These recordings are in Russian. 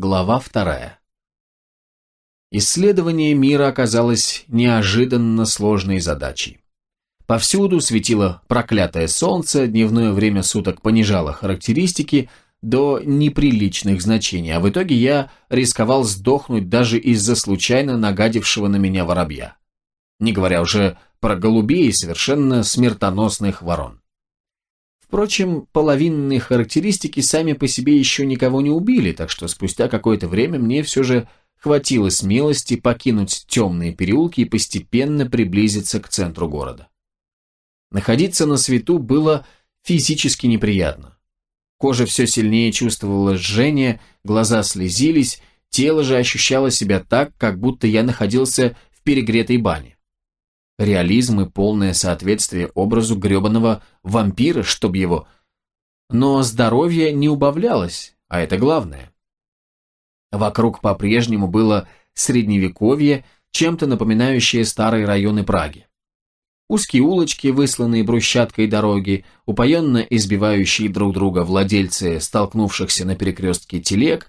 Глава вторая. Исследование мира оказалось неожиданно сложной задачей. Повсюду светило проклятое солнце, дневное время суток понижало характеристики до неприличных значений, а в итоге я рисковал сдохнуть даже из-за случайно нагадившего на меня воробья. Не говоря уже про голубей и совершенно смертоносных ворон. Впрочем, половинные характеристики сами по себе еще никого не убили, так что спустя какое-то время мне все же хватило смелости покинуть темные переулки и постепенно приблизиться к центру города. Находиться на свету было физически неприятно. Кожа все сильнее чувствовала жжение, глаза слезились, тело же ощущало себя так, как будто я находился в перегретой бане. Реализм и полное соответствие образу гребаного вампира, чтоб его... Но здоровье не убавлялось, а это главное. Вокруг по-прежнему было средневековье, чем-то напоминающее старые районы Праги. Узкие улочки, высланные брусчаткой дороги, упоенно избивающие друг друга владельцы столкнувшихся на перекрестке телег,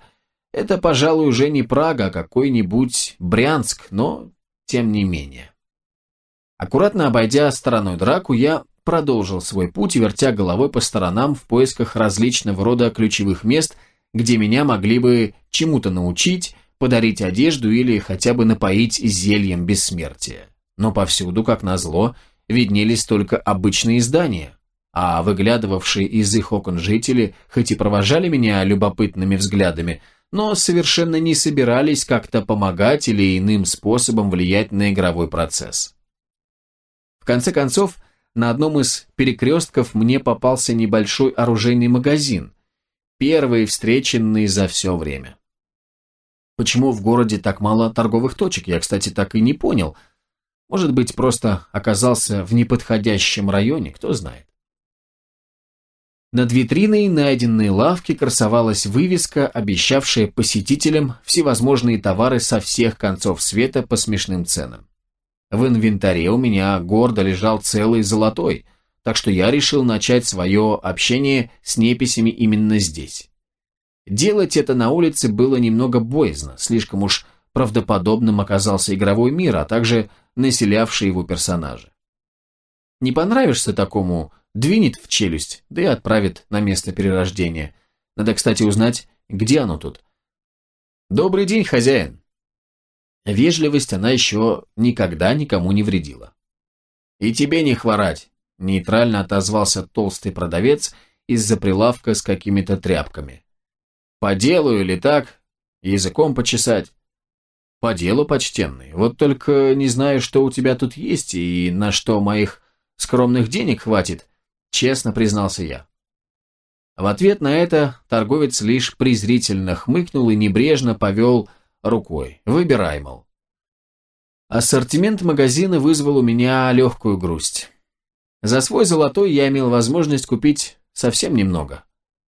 это, пожалуй, уже не Прага, а какой-нибудь Брянск, но тем не менее. Аккуратно обойдя стороной драку, я продолжил свой путь, вертя головой по сторонам в поисках различного рода ключевых мест, где меня могли бы чему-то научить, подарить одежду или хотя бы напоить зельем бессмертия. Но повсюду, как назло, виднелись только обычные здания, а выглядывавшие из их окон жители хоть и провожали меня любопытными взглядами, но совершенно не собирались как-то помогать или иным способом влиять на игровой процесс. Конце концов, на одном из перекрестков мне попался небольшой оружейный магазин, первый встреченный за все время. Почему в городе так мало торговых точек, я, кстати, так и не понял – может быть, просто оказался в неподходящем районе, кто знает. Над витриной найденной лавки красовалась вывеска, обещавшая посетителям всевозможные товары со всех концов света по смешным ценам. В инвентаре у меня гордо лежал целый золотой, так что я решил начать свое общение с неписями именно здесь. Делать это на улице было немного боязно, слишком уж правдоподобным оказался игровой мир, а также населявшие его персонажи. Не понравишься такому, двинет в челюсть, да и отправит на место перерождения. Надо, кстати, узнать, где оно тут. «Добрый день, хозяин!» Вежливость она еще никогда никому не вредила. «И тебе не хворать!» – нейтрально отозвался толстый продавец из-за прилавка с какими-то тряпками. «По делу или так? Языком почесать?» «По делу, почтенный. Вот только не знаю, что у тебя тут есть и на что моих скромных денег хватит», — честно признался я. В ответ на это торговец лишь презрительно хмыкнул и небрежно повел рукой. «Выбирай, мол». Ассортимент магазина вызвал у меня легкую грусть. За свой золотой я имел возможность купить совсем немного.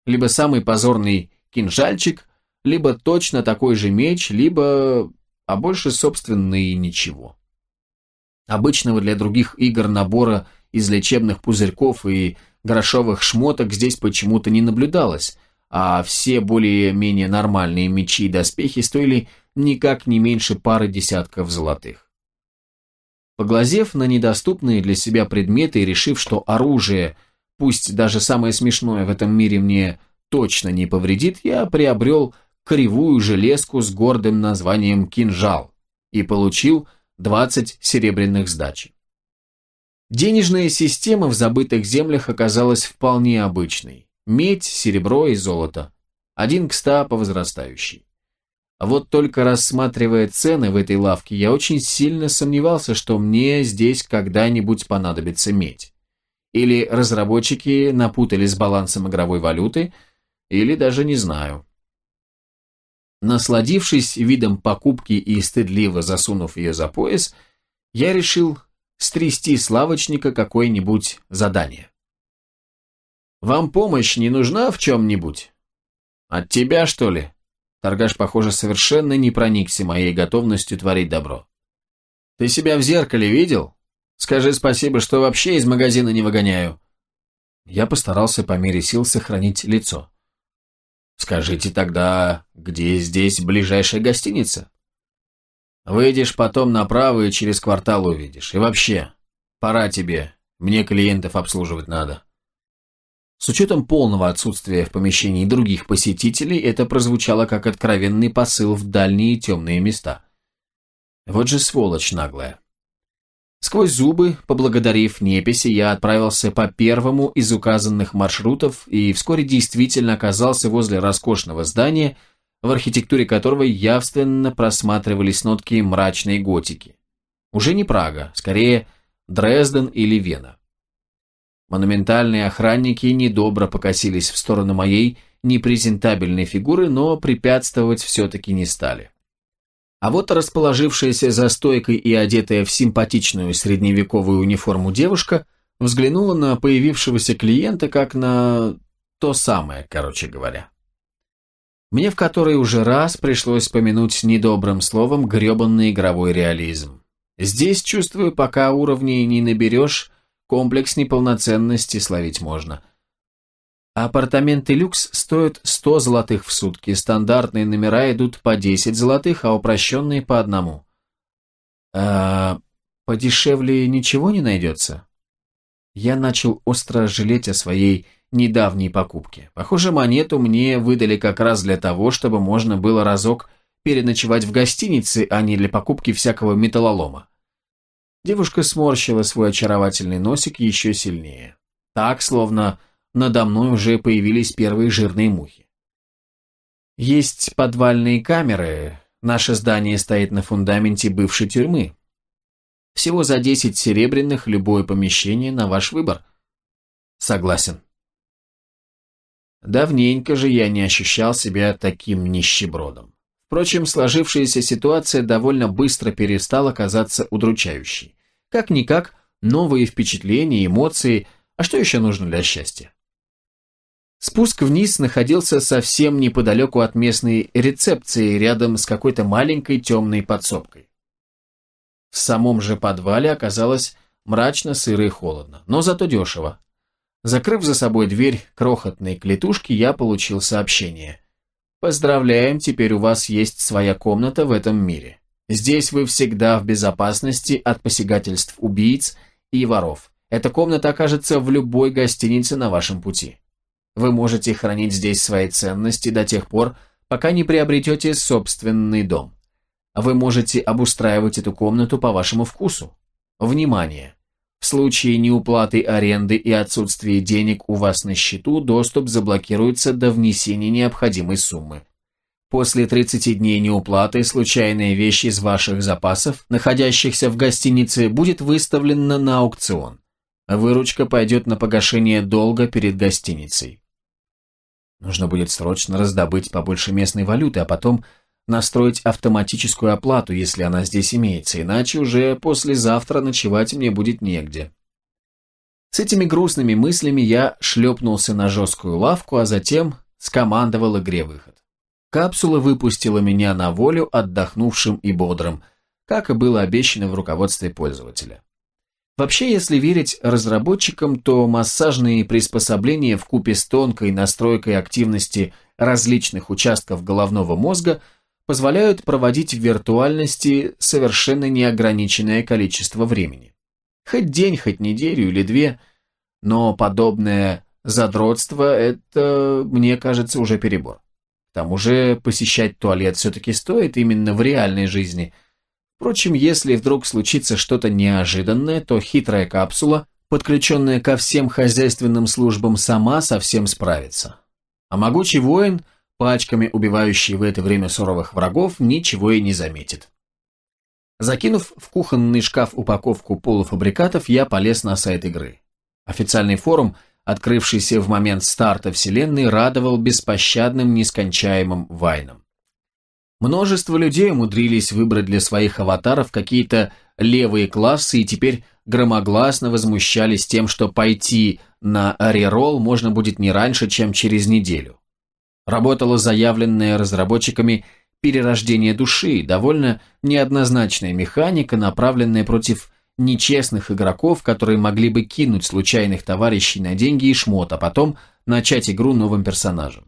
Либо самый позорный кинжальчик, либо точно такой же меч, либо а больше, собственно, и ничего. Обычного для других игр набора из лечебных пузырьков и грошовых шмоток здесь почему-то не наблюдалось, а все более-менее нормальные мечи и доспехи стоили никак не меньше пары десятков золотых. Поглазев на недоступные для себя предметы и решив, что оружие, пусть даже самое смешное в этом мире мне точно не повредит, я приобрел кривую железку с гордым названием «Кинжал» и получил 20 серебряных сдачи. Денежная система в забытых землях оказалась вполне обычной. Медь, серебро и золото. Один к ста по возрастающей. А вот только рассматривая цены в этой лавке, я очень сильно сомневался, что мне здесь когда-нибудь понадобится медь. Или разработчики напутали с балансом игровой валюты, или даже не знаю. Насладившись видом покупки и стыдливо засунув ее за пояс, я решил стрясти с лавочника какое-нибудь задание. «Вам помощь не нужна в чем-нибудь?» «От тебя, что ли?» Торгаш, похоже, совершенно не проникся моей готовностью творить добро. «Ты себя в зеркале видел? Скажи спасибо, что вообще из магазина не выгоняю». Я постарался по мере сил сохранить лицо. Скажите тогда, где здесь ближайшая гостиница? Выйдешь потом направо и через квартал увидишь. И вообще, пора тебе, мне клиентов обслуживать надо. С учетом полного отсутствия в помещении других посетителей, это прозвучало как откровенный посыл в дальние темные места. Вот же сволочь наглая. Сквозь зубы, поблагодарив Неписи, я отправился по первому из указанных маршрутов и вскоре действительно оказался возле роскошного здания, в архитектуре которого явственно просматривались нотки мрачной готики. Уже не Прага, скорее Дрезден или Вена. Монументальные охранники недобро покосились в сторону моей непрезентабельной фигуры, но препятствовать все-таки не стали. А вот расположившаяся за стойкой и одетая в симпатичную средневековую униформу девушка взглянула на появившегося клиента как на то самое, короче говоря. Мне в который уже раз пришлось помянуть недобрым словом гребанный игровой реализм. Здесь, чувствую, пока уровней не наберешь, комплекс неполноценности словить можно – Апартаменты люкс стоят 100 золотых в сутки, стандартные номера идут по 10 золотых, а упрощенные по одному. А подешевле ничего не найдется? Я начал остро жалеть о своей недавней покупке. Похоже, монету мне выдали как раз для того, чтобы можно было разок переночевать в гостинице, а не для покупки всякого металлолома. Девушка сморщила свой очаровательный носик еще сильнее. Так, словно надо мной уже появились первые жирные мухи. Есть подвальные камеры, наше здание стоит на фундаменте бывшей тюрьмы. Всего за 10 серебряных любое помещение на ваш выбор. Согласен. Давненько же я не ощущал себя таким нищебродом. Впрочем, сложившаяся ситуация довольно быстро перестала казаться удручающей. Как-никак, новые впечатления, эмоции, а что еще нужно для счастья? Спуск вниз находился совсем неподалеку от местной рецепции, рядом с какой-то маленькой темной подсобкой. В самом же подвале оказалось мрачно, сыро и холодно, но зато дешево. Закрыв за собой дверь крохотной клетушки, я получил сообщение. «Поздравляем, теперь у вас есть своя комната в этом мире. Здесь вы всегда в безопасности от посягательств убийц и воров. Эта комната окажется в любой гостинице на вашем пути». Вы можете хранить здесь свои ценности до тех пор, пока не приобретете собственный дом. Вы можете обустраивать эту комнату по вашему вкусу. Внимание! В случае неуплаты аренды и отсутствия денег у вас на счету, доступ заблокируется до внесения необходимой суммы. После 30 дней неуплаты случайная вещь из ваших запасов, находящихся в гостинице, будет выставлена на аукцион. Выручка пойдет на погашение долга перед гостиницей. Нужно будет срочно раздобыть побольше местной валюты, а потом настроить автоматическую оплату, если она здесь имеется, иначе уже послезавтра ночевать мне будет негде. С этими грустными мыслями я шлепнулся на жесткую лавку, а затем скомандовал игре выход. Капсула выпустила меня на волю отдохнувшим и бодрым, как и было обещано в руководстве пользователя. Вообще, если верить разработчикам, то массажные приспособления в купе с тонкой настройкой активности различных участков головного мозга позволяют проводить в виртуальности совершенно неограниченное количество времени. Хоть день, хоть неделю или две, но подобное задротство – это, мне кажется, уже перебор. К тому же посещать туалет все-таки стоит именно в реальной жизни – Впрочем, если вдруг случится что-то неожиданное, то хитрая капсула, подключенная ко всем хозяйственным службам, сама совсем справится. А могучий воин, пачками убивающий в это время суровых врагов, ничего и не заметит. Закинув в кухонный шкаф упаковку полуфабрикатов, я полез на сайт игры. Официальный форум, открывшийся в момент старта вселенной, радовал беспощадным нескончаемым вайном. Множество людей умудрились выбрать для своих аватаров какие-то левые классы и теперь громогласно возмущались тем, что пойти на реролл можно будет не раньше, чем через неделю. Работало заявленное разработчиками перерождение души, довольно неоднозначная механика, направленная против нечестных игроков, которые могли бы кинуть случайных товарищей на деньги и шмот, а потом начать игру новым персонажем.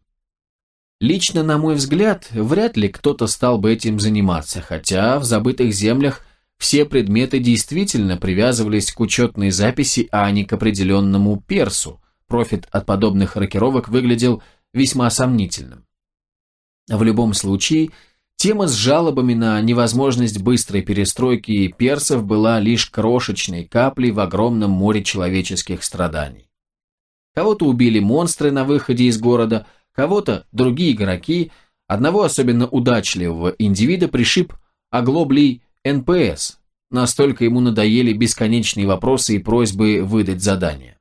Лично, на мой взгляд, вряд ли кто-то стал бы этим заниматься, хотя в забытых землях все предметы действительно привязывались к учетной записи, а не к определенному персу. Профит от подобных рокировок выглядел весьма сомнительным. В любом случае, тема с жалобами на невозможность быстрой перестройки персов была лишь крошечной каплей в огромном море человеческих страданий. Кого-то убили монстры на выходе из города – Кого-то другие игроки, одного особенно удачливого индивида пришиб оглоблей НПС, настолько ему надоели бесконечные вопросы и просьбы выдать задания.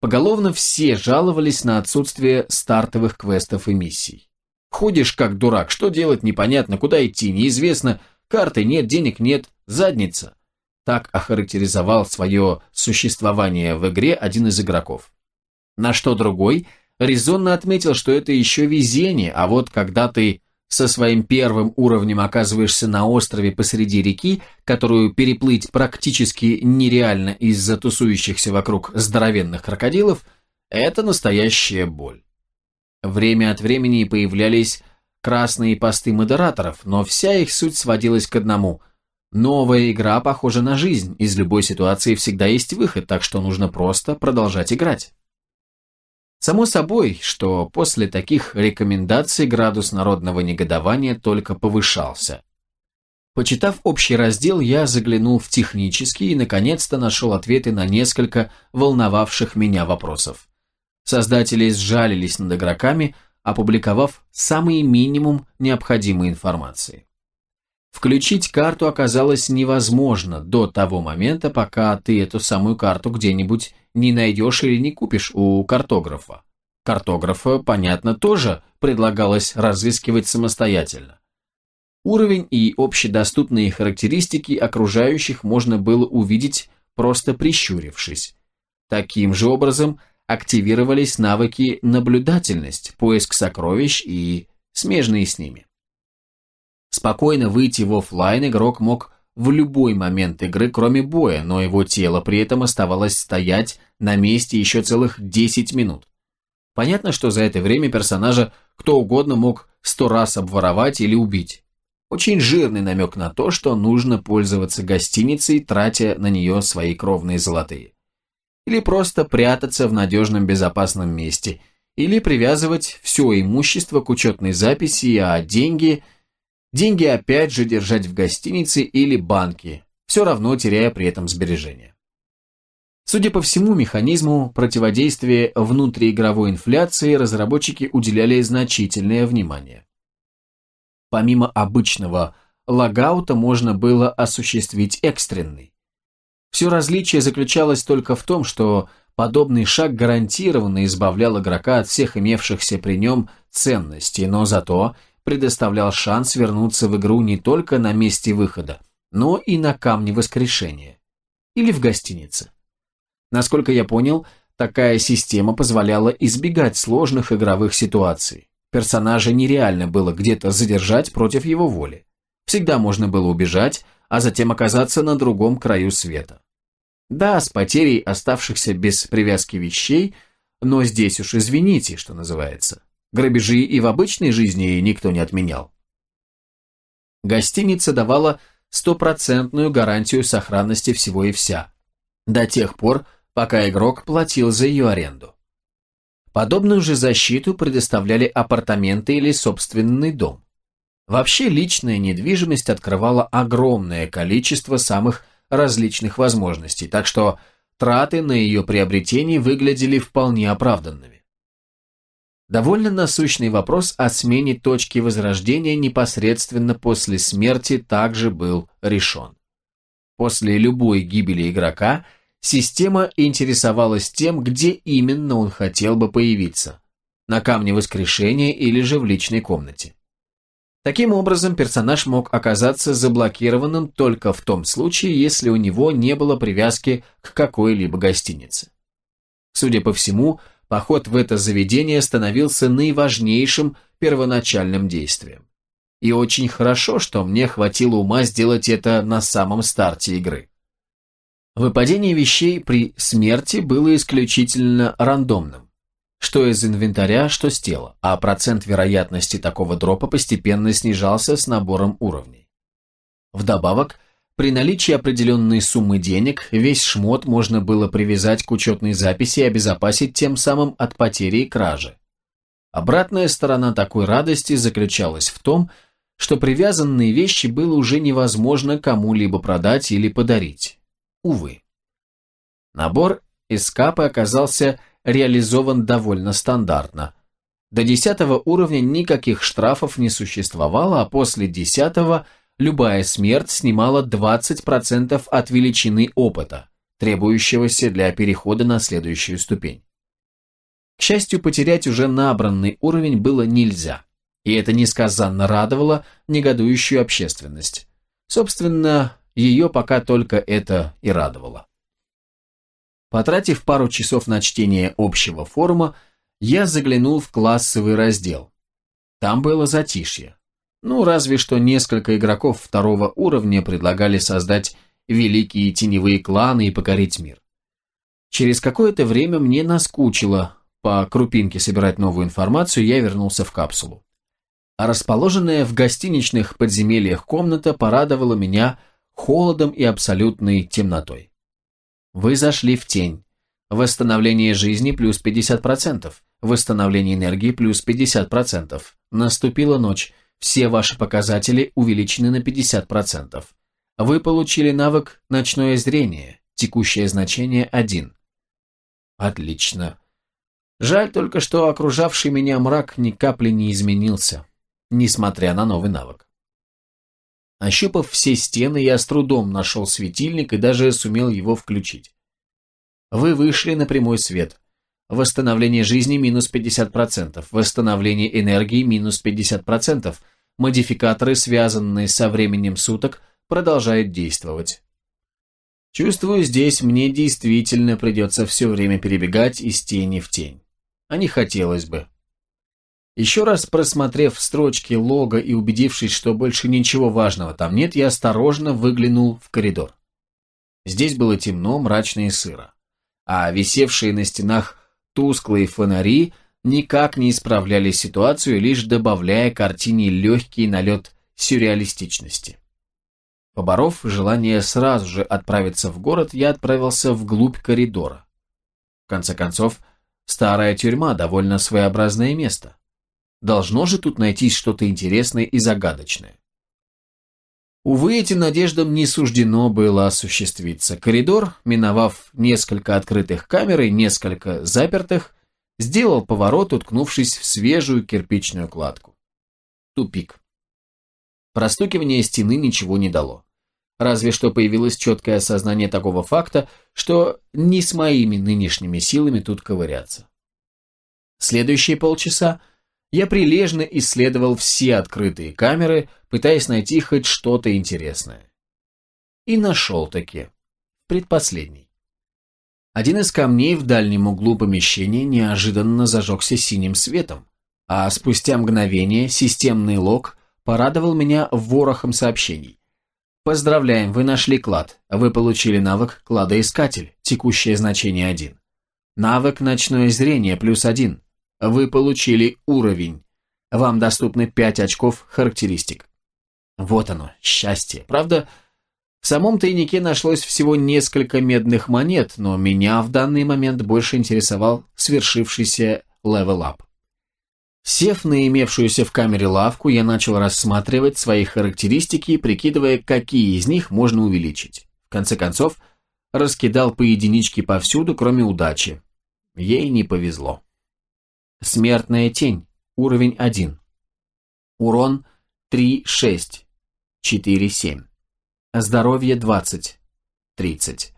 Поголовно все жаловались на отсутствие стартовых квестов и миссий. Ходишь как дурак, что делать непонятно, куда идти, неизвестно, карты нет, денег нет, задница. Так охарактеризовал свое существование в игре один из игроков. На что другой резонно отметил, что это еще везение, а вот когда ты со своим первым уровнем оказываешься на острове посреди реки, которую переплыть практически нереально из-за тусующихся вокруг здоровенных крокодилов, это настоящая боль. Время от времени появлялись красные посты модераторов, но вся их суть сводилась к одному. Новая игра похожа на жизнь, из любой ситуации всегда есть выход, так что нужно просто продолжать играть. Само собой, что после таких рекомендаций градус народного негодования только повышался. Почитав общий раздел, я заглянул в технический и, наконец-то, нашел ответы на несколько волновавших меня вопросов. Создатели сжалились над игроками, опубликовав самый минимум необходимой информации. Включить карту оказалось невозможно до того момента, пока ты эту самую карту где-нибудь не найдешь или не купишь у картографа. Картографа, понятно, тоже предлагалось разыскивать самостоятельно. Уровень и общедоступные характеристики окружающих можно было увидеть, просто прищурившись. Таким же образом активировались навыки наблюдательность, поиск сокровищ и смежные с ними. Спокойно выйти в офлайн игрок мог в любой момент игры, кроме боя, но его тело при этом оставалось стоять на месте еще целых 10 минут. Понятно, что за это время персонажа кто угодно мог сто раз обворовать или убить. Очень жирный намек на то, что нужно пользоваться гостиницей, тратя на нее свои кровные золотые. Или просто прятаться в надежном безопасном месте, или привязывать все имущество к учетной записи, а деньги – Деньги опять же держать в гостинице или банке, все равно теряя при этом сбережения. Судя по всему, механизму противодействия внутриигровой инфляции разработчики уделяли значительное внимание. Помимо обычного логаута можно было осуществить экстренный. Все различие заключалось только в том, что подобный шаг гарантированно избавлял игрока от всех имевшихся при нем ценностей, но зато предоставлял шанс вернуться в игру не только на месте выхода, но и на камне воскрешения. Или в гостинице. Насколько я понял, такая система позволяла избегать сложных игровых ситуаций. Персонажа нереально было где-то задержать против его воли. Всегда можно было убежать, а затем оказаться на другом краю света. Да, с потерей оставшихся без привязки вещей, но здесь уж извините, что называется. Грабежи и в обычной жизни никто не отменял. Гостиница давала стопроцентную гарантию сохранности всего и вся, до тех пор, пока игрок платил за ее аренду. Подобную же защиту предоставляли апартаменты или собственный дом. Вообще личная недвижимость открывала огромное количество самых различных возможностей, так что траты на ее приобретение выглядели вполне оправданными. Довольно насущный вопрос о смене точки возрождения непосредственно после смерти также был решен. После любой гибели игрока система интересовалась тем, где именно он хотел бы появиться – на камне воскрешения или же в личной комнате. Таким образом, персонаж мог оказаться заблокированным только в том случае, если у него не было привязки к какой-либо гостинице. Судя по всему, поход в это заведение становился наиважнейшим первоначальным действием. И очень хорошо, что мне хватило ума сделать это на самом старте игры. Выпадение вещей при смерти было исключительно рандомным. что из инвентаря, что с тела, а процент вероятности такого дропа постепенно снижался с набором уровней. Вдобавок, при наличии определенной суммы денег, весь шмот можно было привязать к учетной записи и обезопасить тем самым от потери и кражи. Обратная сторона такой радости заключалась в том, что привязанные вещи было уже невозможно кому-либо продать или подарить. Увы. Набор эскапы оказался реализован довольно стандартно. До 10 уровня никаких штрафов не существовало, а после 10 любая смерть снимала 20% от величины опыта, требующегося для перехода на следующую ступень. К счастью, потерять уже набранный уровень было нельзя, и это несказанно радовало негодующую общественность. Собственно, ее пока только это и радовало. Потратив пару часов на чтение общего форума, я заглянул в классовый раздел. Там было затишье. Ну, разве что несколько игроков второго уровня предлагали создать великие теневые кланы и покорить мир. Через какое-то время мне наскучило по крупинке собирать новую информацию, я вернулся в капсулу. А расположенная в гостиничных подземельях комната порадовала меня холодом и абсолютной темнотой. Вы зашли в тень. Восстановление жизни плюс 50%. Восстановление энергии плюс 50%. Наступила ночь. Все ваши показатели увеличены на 50%. Вы получили навык «Ночное зрение». Текущее значение 1. Отлично. Жаль только, что окружавший меня мрак ни капли не изменился, несмотря на новый навык. Ощупав все стены, я с трудом нашел светильник и даже сумел его включить. Вы вышли на прямой свет. Восстановление жизни минус 50%, восстановление энергии минус 50%, модификаторы, связанные со временем суток, продолжают действовать. Чувствую, здесь мне действительно придется все время перебегать из тени в тень а не хотелось бы. Еще раз просмотрев строчки лога и убедившись, что больше ничего важного там нет, я осторожно выглянул в коридор. Здесь было темно, мрачно и сыро, а висевшие на стенах тусклые фонари никак не исправляли ситуацию, лишь добавляя картине легкий налет сюрреалистичности. Поборов желание сразу же отправиться в город, я отправился вглубь коридора. В конце концов, Старая тюрьма – довольно своеобразное место. Должно же тут найтись что-то интересное и загадочное. Увы, этим надеждам не суждено было осуществиться. Коридор, миновав несколько открытых камер и несколько запертых, сделал поворот, уткнувшись в свежую кирпичную кладку. Тупик. Простукивание стены ничего не дало. Разве что появилось четкое осознание такого факта, что не с моими нынешними силами тут ковыряться. Следующие полчаса я прилежно исследовал все открытые камеры, пытаясь найти хоть что-то интересное. И нашел-таки. Предпоследний. Один из камней в дальнем углу помещения неожиданно зажегся синим светом, а спустя мгновение системный лог порадовал меня ворохом сообщений. Поздравляем, вы нашли клад. Вы получили навык кладоискатель, текущее значение 1. Навык ночное зрение плюс 1. Вы получили уровень. Вам доступны 5 очков характеристик. Вот оно, счастье. Правда, в самом тайнике нашлось всего несколько медных монет, но меня в данный момент больше интересовал свершившийся левел-ап. Сев на имевшуюся в камере лавку, я начал рассматривать свои характеристики, прикидывая, какие из них можно увеличить. В конце концов, раскидал по единичке повсюду, кроме удачи. Ей не повезло. Смертная тень. Уровень 1. Урон 3-6. 4-7. Здоровье 20. 30.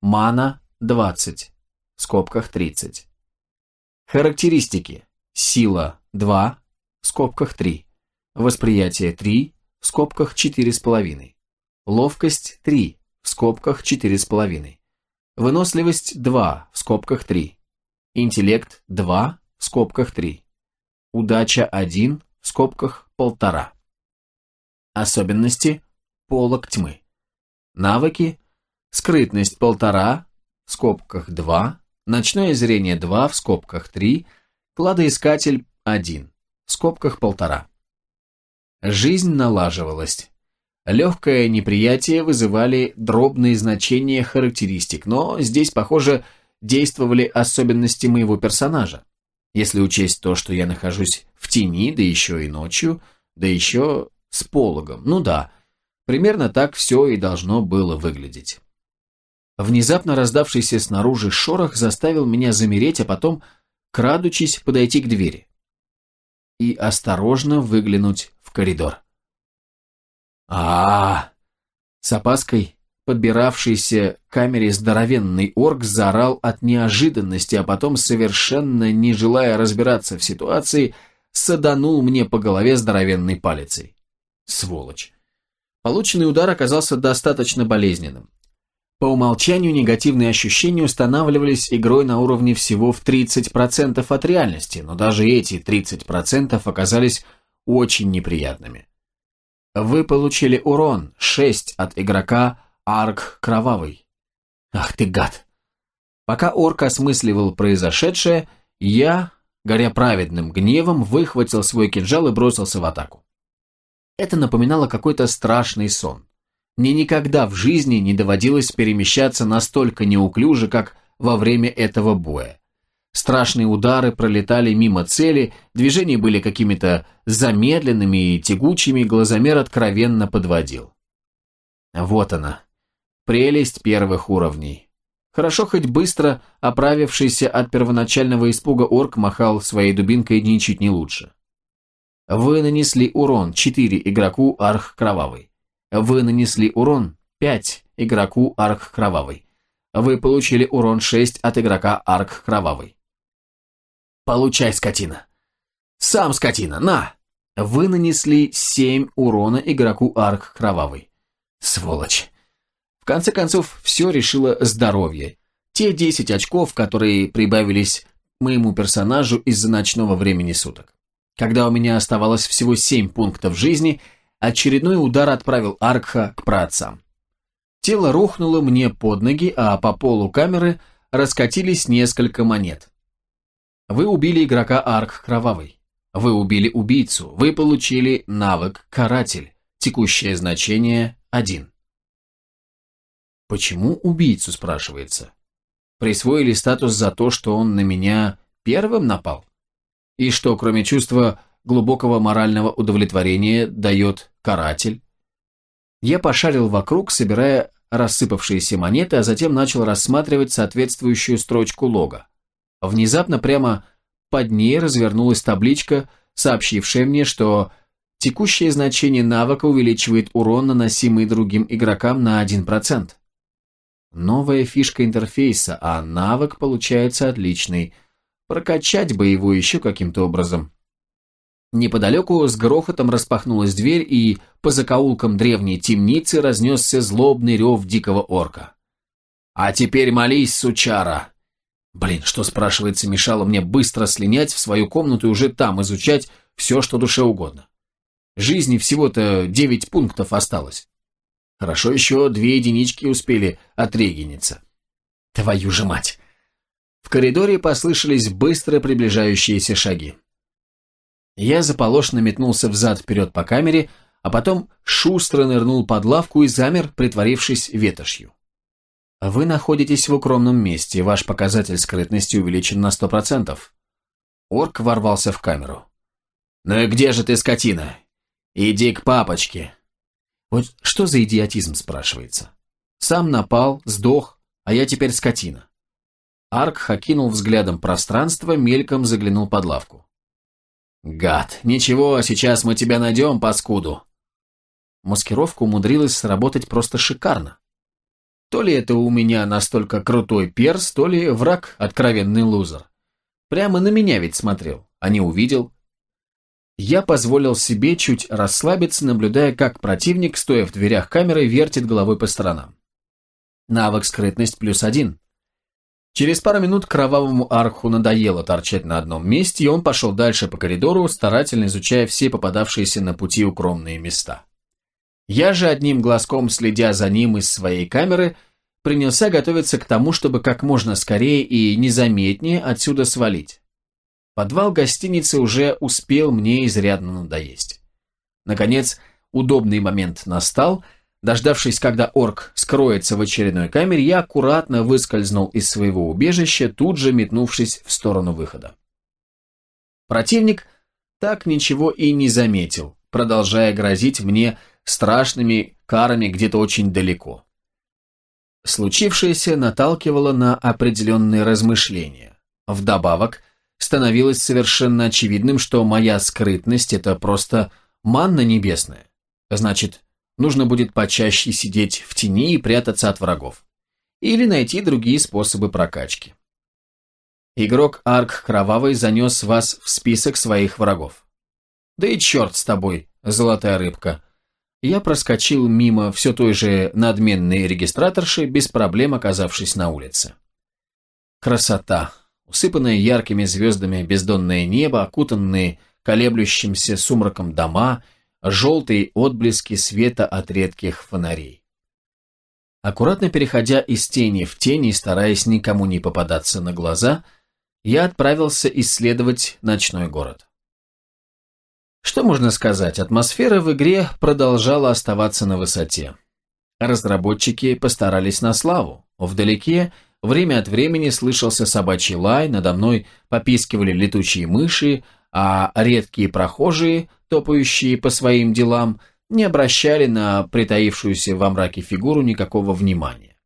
Мана 20. В скобках 30. Характеристики. Сила 2, в скобках 3. Восприятие 3, в скобках 4,5. Ловкость 3, в скобках 4,5. Выносливость 2, в скобках 3. Интеллект 2, в скобках 3. Удача 1, в скобках 1,5. Особенности полок тьмы. Навыки скрытность 1,5, в скобках 2, ночное зрение 2, в скобках 3, кладоискатель – один, в скобках полтора. Жизнь налаживалась. Легкое неприятие вызывали дробные значения характеристик, но здесь, похоже, действовали особенности моего персонажа. Если учесть то, что я нахожусь в тени, да еще и ночью, да еще с пологом. Ну да, примерно так все и должно было выглядеть. Внезапно раздавшийся снаружи шорох заставил меня замереть, а потом, крадучись, подойти к двери и осторожно выглянуть в коридор. а, -а, -а С опаской подбиравшийся к камере здоровенный орк заорал от неожиданности, а потом, совершенно не желая разбираться в ситуации, саданул мне по голове здоровенной палицей. Сволочь. Полученный удар оказался достаточно болезненным. По умолчанию негативные ощущения устанавливались игрой на уровне всего в 30% от реальности, но даже эти 30% оказались очень неприятными. Вы получили урон 6 от игрока Арк Кровавый. Ах ты гад! Пока орк осмысливал произошедшее, я, горя праведным гневом, выхватил свой кинжал и бросился в атаку. Это напоминало какой-то страшный сон. Мне никогда в жизни не доводилось перемещаться настолько неуклюже, как во время этого боя. Страшные удары пролетали мимо цели, движения были какими-то замедленными и тягучими, глазомер откровенно подводил. Вот она, прелесть первых уровней. Хорошо хоть быстро оправившийся от первоначального испуга орк махал своей дубинкой ничуть не лучше. Вы нанесли урон 4 игроку Арх Кровавый. Вы нанесли урон 5 игроку Арк Кровавый. Вы получили урон 6 от игрока Арк Кровавый. Получай, скотина. Сам скотина, на! Вы нанесли 7 урона игроку Арк Кровавый. Сволочь. Конце концов, все решило здоровье. Те 10 очков, которые прибавились моему персонажу из-за ночного времени суток. Когда у меня оставалось всего 7 пунктов жизни – Очередной удар отправил Аркха к праотцам. Тело рухнуло мне под ноги, а по полу камеры раскатились несколько монет. Вы убили игрока Арк Кровавый. Вы убили убийцу. Вы получили навык Каратель. Текущее значение 1. Почему убийцу, спрашивается? Присвоили статус за то, что он на меня первым напал? И что, кроме чувства глубокого морального удовлетворения дает каратель. Я пошарил вокруг, собирая рассыпавшиеся монеты, а затем начал рассматривать соответствующую строчку лога. Внезапно прямо под ней развернулась табличка, сообщившая мне, что текущее значение навыка увеличивает урон, наносимый другим игрокам на 1%. Новая фишка интерфейса, а навык получается отличный. Прокачать бы его еще каким-то образом. Неподалеку с грохотом распахнулась дверь, и по закоулкам древней темницы разнесся злобный рев дикого орка. «А теперь молись, сучара!» Блин, что, спрашивается, мешало мне быстро слинять в свою комнату и уже там изучать все, что душе угодно. Жизни всего-то девять пунктов осталось. Хорошо еще две единички успели отрегениться. Твою же мать! В коридоре послышались быстро приближающиеся шаги. Я заполошно метнулся взад-вперед по камере, а потом шустро нырнул под лавку и замер, притворившись ветошью. Вы находитесь в укромном месте, ваш показатель скрытности увеличен на сто процентов. Орк ворвался в камеру. «Ну и где же ты, скотина? Иди к папочке!» Вот что за идиотизм, спрашивается? Сам напал, сдох, а я теперь скотина. Арк хокинул взглядом пространство, мельком заглянул под лавку. «Гад! Ничего, сейчас мы тебя найдем, паскуду!» Маскировка умудрилась сработать просто шикарно. То ли это у меня настолько крутой перс, то ли враг откровенный лузер. Прямо на меня ведь смотрел, а не увидел. Я позволил себе чуть расслабиться, наблюдая, как противник, стоя в дверях камеры, вертит головой по сторонам. Навык скрытность плюс один. Через пару минут кровавому арху надоело торчать на одном месте, и он пошел дальше по коридору, старательно изучая все попадавшиеся на пути укромные места. Я же одним глазком, следя за ним из своей камеры, принялся готовиться к тому, чтобы как можно скорее и незаметнее отсюда свалить. Подвал гостиницы уже успел мне изрядно надоесть. Наконец, удобный момент настал. Дождавшись, когда орк скроется в очередной камере, я аккуратно выскользнул из своего убежища, тут же метнувшись в сторону выхода. Противник так ничего и не заметил, продолжая грозить мне страшными карами где-то очень далеко. Случившееся наталкивало на определенные размышления. Вдобавок, становилось совершенно очевидным, что моя скрытность – это просто манна небесная. Значит, нужно будет почаще сидеть в тени и прятаться от врагов. Или найти другие способы прокачки. Игрок Арк Кровавый занес вас в список своих врагов. Да и черт с тобой, золотая рыбка. Я проскочил мимо все той же надменной регистраторши, без проблем оказавшись на улице. Красота, усыпанное яркими звездами бездонное небо, окутанные колеблющимся сумраком дома, желтые отблески света от редких фонарей. Аккуратно переходя из тени в тень и стараясь никому не попадаться на глаза, я отправился исследовать ночной город. Что можно сказать, атмосфера в игре продолжала оставаться на высоте. Разработчики постарались на славу. Вдалеке Время от времени слышался собачий лай, надо мной попискивали летучие мыши, а редкие прохожие, топающие по своим делам, не обращали на притаившуюся во мраке фигуру никакого внимания.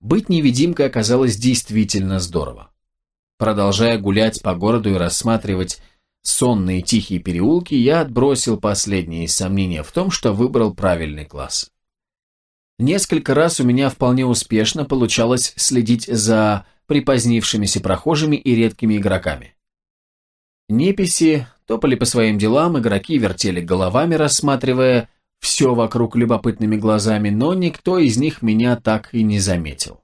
Быть невидимкой оказалось действительно здорово. Продолжая гулять по городу и рассматривать сонные тихие переулки, я отбросил последние сомнения в том, что выбрал правильный класс. Несколько раз у меня вполне успешно получалось следить за припозднившимися прохожими и редкими игроками. Неписи топали по своим делам, игроки вертели головами, рассматривая все вокруг любопытными глазами, но никто из них меня так и не заметил.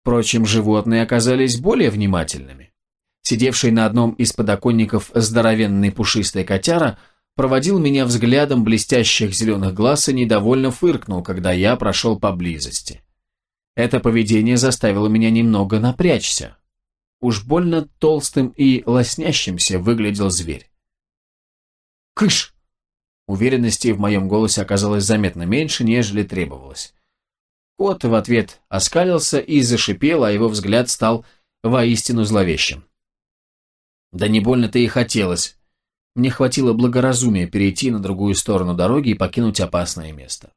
Впрочем, животные оказались более внимательными. Сидевший на одном из подоконников здоровенный пушистый котяра – проводил меня взглядом блестящих зеленых глаз и недовольно фыркнул, когда я прошел поблизости. Это поведение заставило меня немного напрячься. Уж больно толстым и лоснящимся выглядел зверь. «Кыш!» Уверенности в моем голосе оказалось заметно меньше, нежели требовалось. Кот в ответ оскалился и зашипел, а его взгляд стал воистину зловещим. «Да не больно-то и хотелось», мне хватило благоразумия перейти на другую сторону дороги и покинуть опасное место.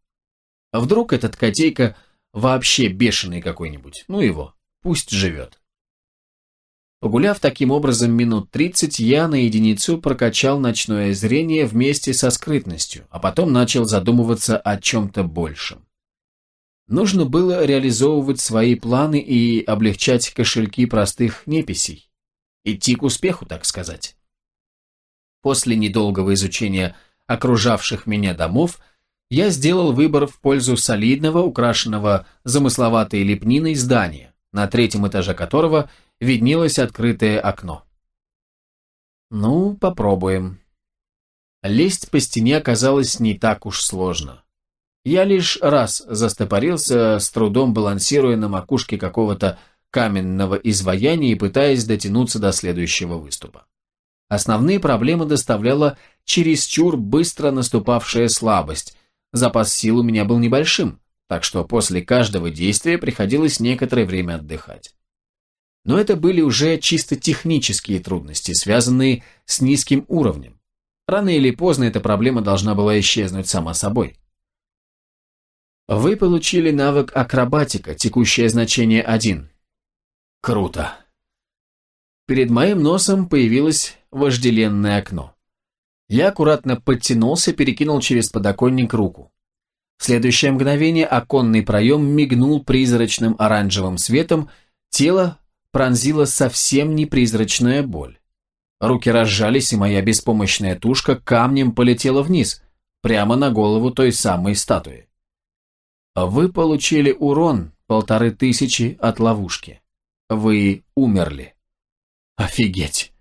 А вдруг этот котейка вообще бешеный какой-нибудь? Ну его, пусть живет. Погуляв таким образом минут тридцать, я на единицу прокачал ночное зрение вместе со скрытностью, а потом начал задумываться о чем-то большем. Нужно было реализовывать свои планы и облегчать кошельки простых неписей. Идти к успеху, так сказать. После недолгого изучения окружавших меня домов, я сделал выбор в пользу солидного, украшенного замысловатой лепниной здания, на третьем этаже которого виднелось открытое окно. Ну, попробуем. Лезть по стене оказалось не так уж сложно. Я лишь раз застопорился, с трудом балансируя на макушке какого-то каменного изваяния и пытаясь дотянуться до следующего выступа. Основные проблемы доставляла чересчур быстро наступавшая слабость. Запас сил у меня был небольшим, так что после каждого действия приходилось некоторое время отдыхать. Но это были уже чисто технические трудности, связанные с низким уровнем. Рано или поздно эта проблема должна была исчезнуть сама собой. Вы получили навык акробатика, текущее значение 1. Круто. Перед моим носом появилось вожделенное окно. Я аккуратно подтянулся, перекинул через подоконник руку. В следующее мгновение оконный проем мигнул призрачным оранжевым светом, тело пронзила совсем не призрачная боль. Руки разжались, и моя беспомощная тушка камнем полетела вниз, прямо на голову той самой статуи. Вы получили урон полторы тысячи от ловушки. Вы умерли. Офигеть!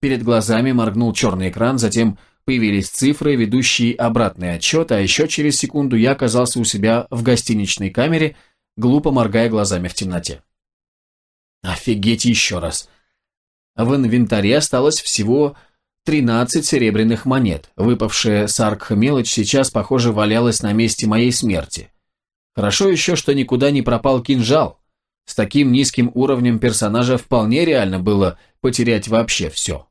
Перед глазами моргнул черный экран, затем появились цифры, ведущие обратный отчет, а еще через секунду я оказался у себя в гостиничной камере, глупо моргая глазами в темноте. Офигеть еще раз! В инвентаре осталось всего 13 серебряных монет. Выпавшая с мелочь сейчас, похоже, валялась на месте моей смерти. Хорошо еще, что никуда не пропал кинжал. С таким низким уровнем персонажа вполне реально было потерять вообще все.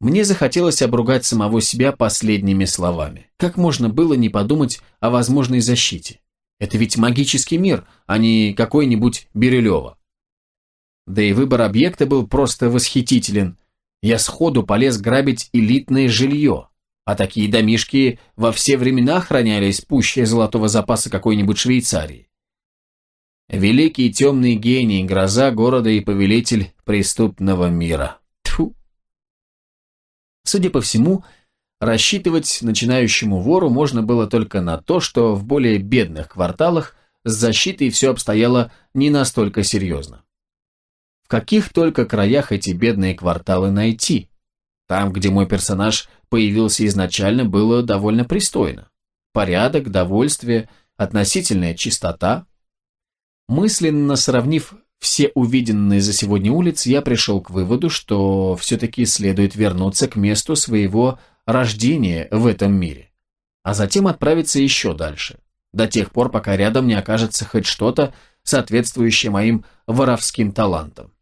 Мне захотелось обругать самого себя последними словами. Как можно было не подумать о возможной защите? Это ведь магический мир, а не какой-нибудь Бирюлева. Да и выбор объекта был просто восхитителен. Я сходу полез грабить элитное жилье, а такие домишки во все времена хранялись пуще золотого запаса какой-нибудь Швейцарии. Великий темный гений, гроза города и повелитель преступного мира. Тьфу. Судя по всему, рассчитывать начинающему вору можно было только на то, что в более бедных кварталах с защитой все обстояло не настолько серьезно. В каких только краях эти бедные кварталы найти? Там, где мой персонаж появился изначально, было довольно пристойно. Порядок, довольствие, относительная чистота, Мысленно сравнив все увиденные за сегодня улицы, я пришел к выводу, что все-таки следует вернуться к месту своего рождения в этом мире, а затем отправиться еще дальше, до тех пор, пока рядом не окажется хоть что-то, соответствующее моим воровским талантам.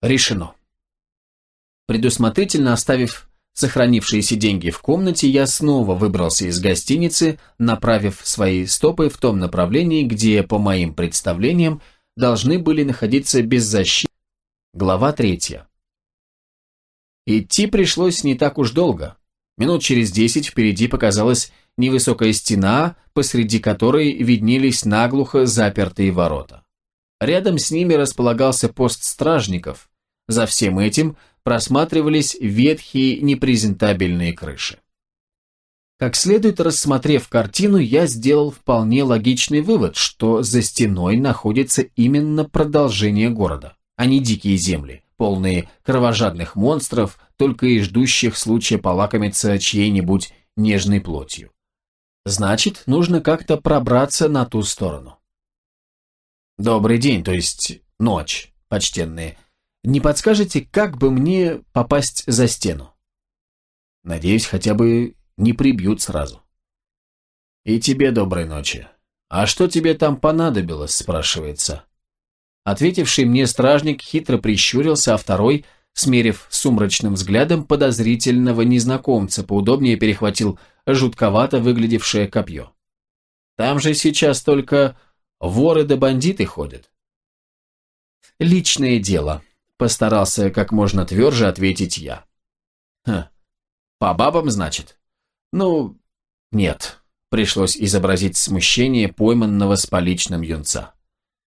Решено. Предусмотрительно оставив Сохранившиеся деньги в комнате, я снова выбрался из гостиницы, направив свои стопы в том направлении, где, по моим представлениям, должны были находиться беззащитные. Глава третья. Идти пришлось не так уж долго. Минут через десять впереди показалась невысокая стена, посреди которой виднелись наглухо запертые ворота. Рядом с ними располагался пост стражников. За всем этим – просматривались ветхие непрезентабельные крыши. Как следует рассмотрев картину, я сделал вполне логичный вывод, что за стеной находится именно продолжение города, а не дикие земли, полные кровожадных монстров, только и ждущих случая полакомиться чьей-нибудь нежной плотью. Значит, нужно как-то пробраться на ту сторону. Добрый день, то есть ночь, почтенные. Не подскажете, как бы мне попасть за стену? Надеюсь, хотя бы не прибьют сразу. И тебе доброй ночи. А что тебе там понадобилось, спрашивается. Ответивший мне стражник хитро прищурился, а второй, смерив сумрачным взглядом подозрительного незнакомца, поудобнее перехватил жутковато выглядевшее копье. Там же сейчас только воры да бандиты ходят. Личное дело, Постарался как можно тверже ответить я. Хм, по бабам, значит? Ну, нет. Пришлось изобразить смущение пойманного с поличным юнца.